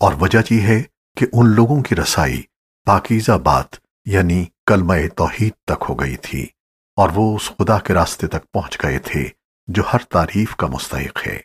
اور وجہ یہ ہے کہ ان لوگوں کی رسائی پاکیزہ بات یعنی کلمہ توحید تک ہو گئی تھی اور وہ اس خدا کے راستے تک پہنچ گئے تھے جو ہر تعریف کا مستحق ہے۔